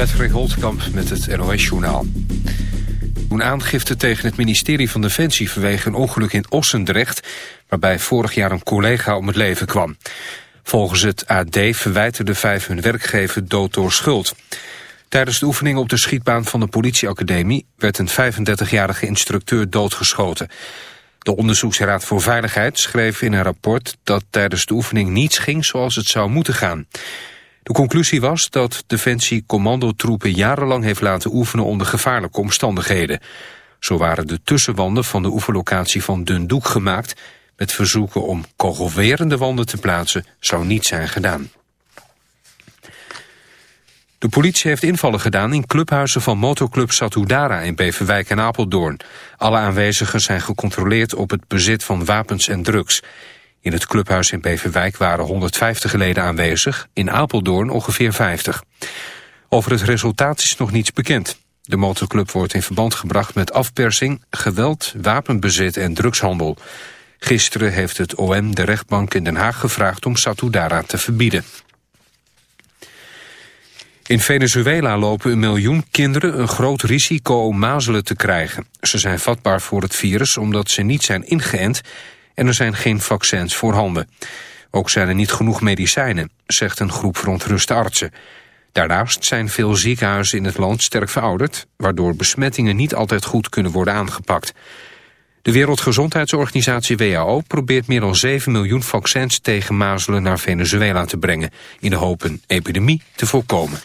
Patrick Holtkamp met het NOS-journaal. Doen aangifte tegen het ministerie van Defensie vanwege een ongeluk in Ossendrecht... waarbij vorig jaar een collega om het leven kwam. Volgens het AD verwijten de vijf hun werkgever dood door schuld. Tijdens de oefening op de schietbaan van de politieacademie... werd een 35-jarige instructeur doodgeschoten. De Onderzoeksraad voor Veiligheid schreef in een rapport... dat tijdens de oefening niets ging zoals het zou moeten gaan... De conclusie was dat Defensie commandotroepen jarenlang heeft laten oefenen onder gevaarlijke omstandigheden. Zo waren de tussenwanden van de oefenlocatie van Dundoek gemaakt... met verzoeken om kogelwerende wanden te plaatsen zou niet zijn gedaan. De politie heeft invallen gedaan in clubhuizen van motoclub Satudara in Beverwijk en Apeldoorn. Alle aanwezigen zijn gecontroleerd op het bezit van wapens en drugs. In het clubhuis in Beverwijk waren 150 leden aanwezig, in Apeldoorn ongeveer 50. Over het resultaat is nog niets bekend. De motorclub wordt in verband gebracht met afpersing, geweld, wapenbezit en drugshandel. Gisteren heeft het OM de rechtbank in Den Haag gevraagd om Satudara te verbieden. In Venezuela lopen een miljoen kinderen een groot risico om mazelen te krijgen. Ze zijn vatbaar voor het virus omdat ze niet zijn ingeënt en er zijn geen vaccins voorhanden. Ook zijn er niet genoeg medicijnen, zegt een groep verontruste artsen. Daarnaast zijn veel ziekenhuizen in het land sterk verouderd... waardoor besmettingen niet altijd goed kunnen worden aangepakt. De Wereldgezondheidsorganisatie WHO probeert meer dan 7 miljoen vaccins tegen mazelen naar Venezuela te brengen... in de hoop een epidemie te voorkomen.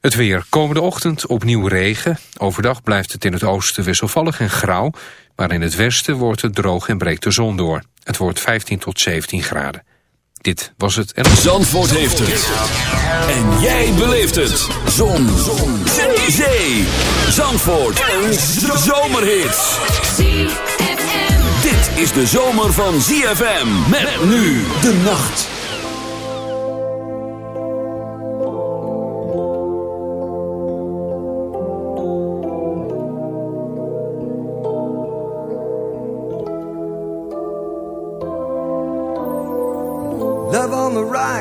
Het weer. Komende ochtend opnieuw regen. Overdag blijft het in het oosten wisselvallig en grauw. Maar in het westen wordt het droog en breekt de zon door. Het wordt 15 tot 17 graden. Dit was het... En... Zandvoort heeft het. En jij beleeft het. Zon. zon. Zee. Zee. Zandvoort. Een zomerhit. Dit is de zomer van ZFM. Met nu de nacht.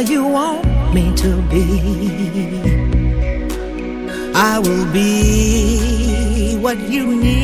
you want me to be. I will be what you need.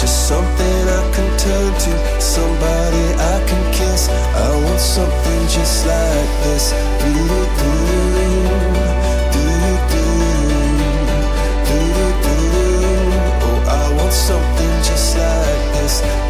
Just something I can turn to, somebody I can kiss. I want something just like this. Do do do do do do do do. Oh, I want something just like this.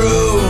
through.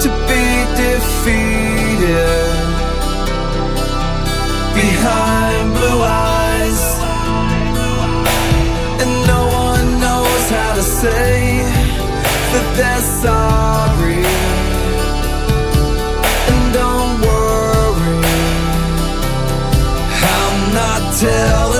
to be defeated. Behind blue eyes, and no one knows how to say that they're sorry. And don't worry, I'm not telling.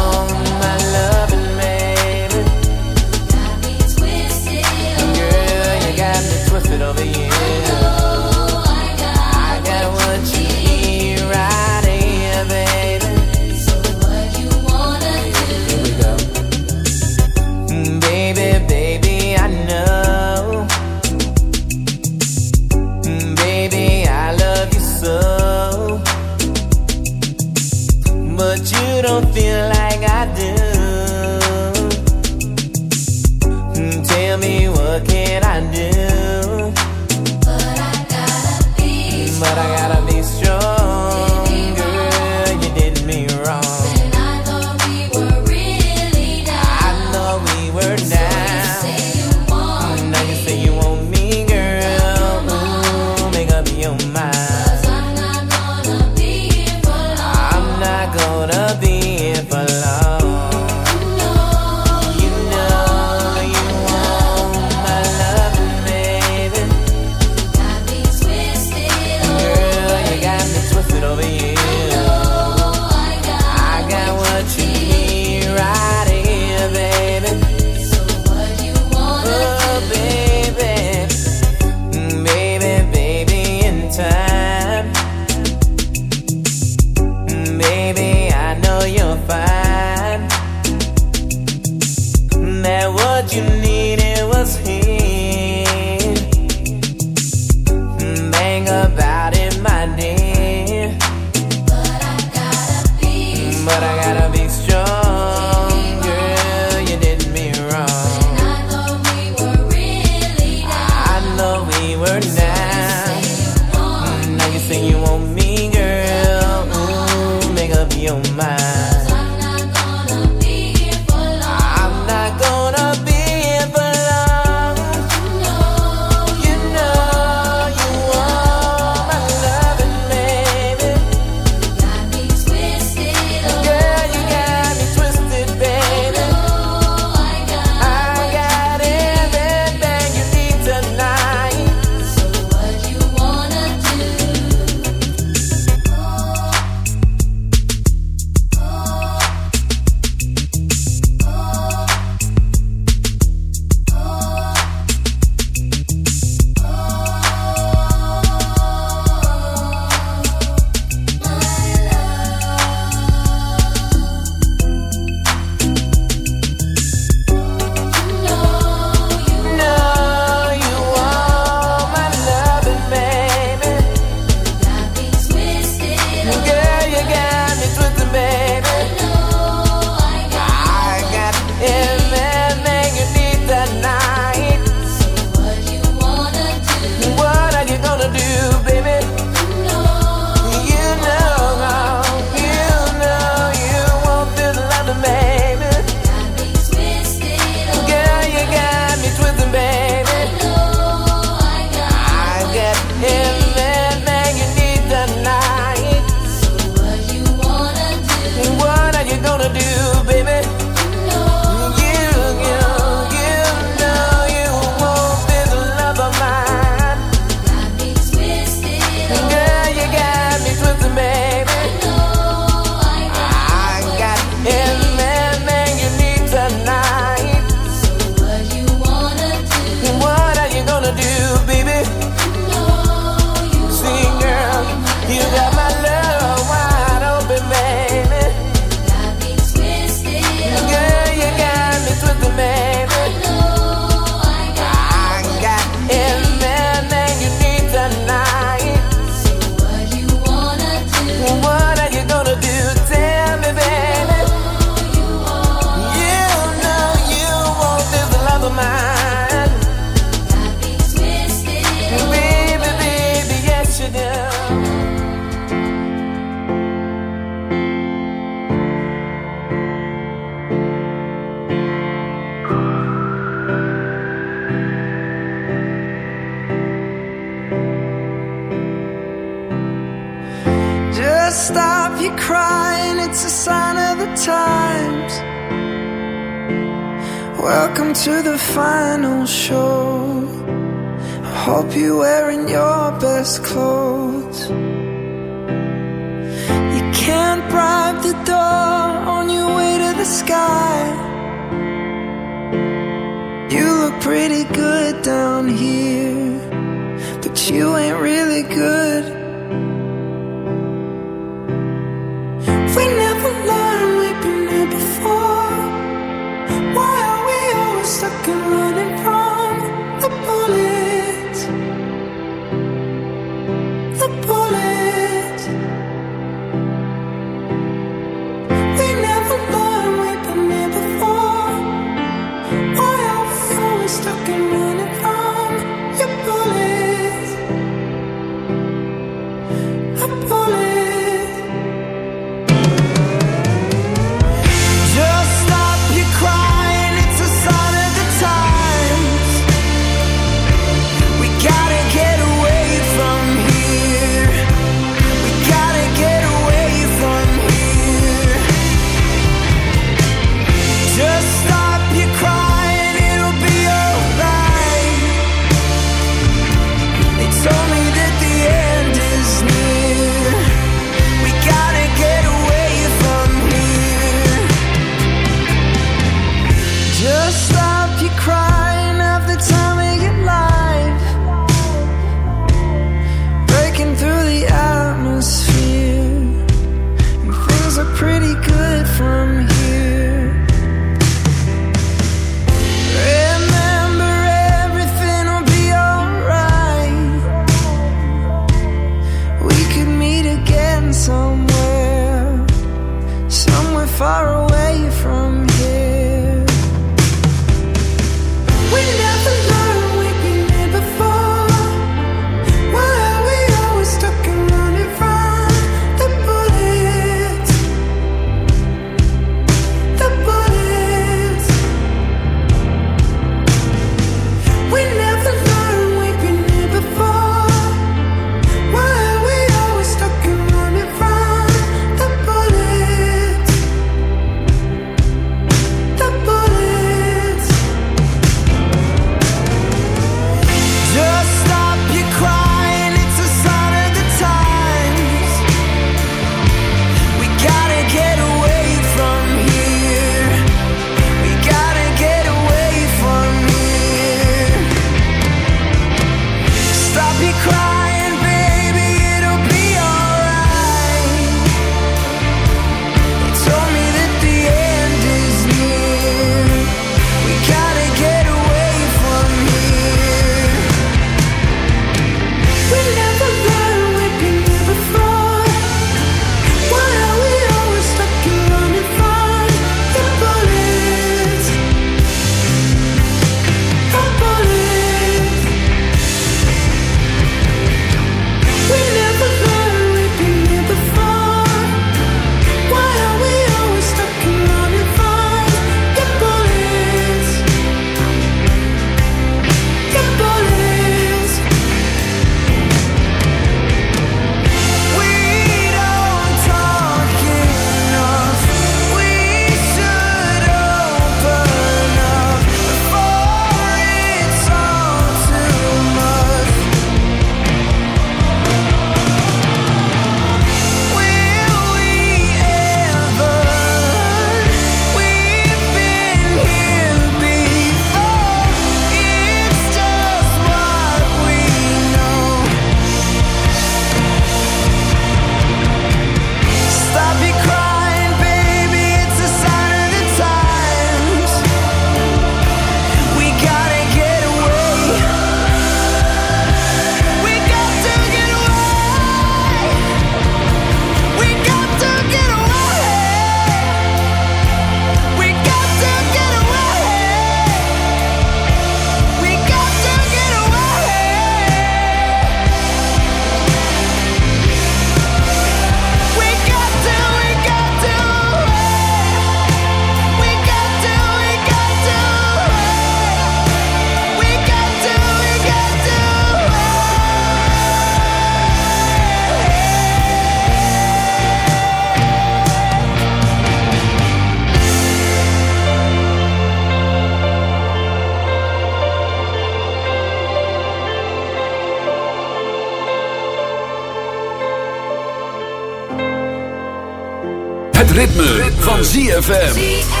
Ritme, van ZFM.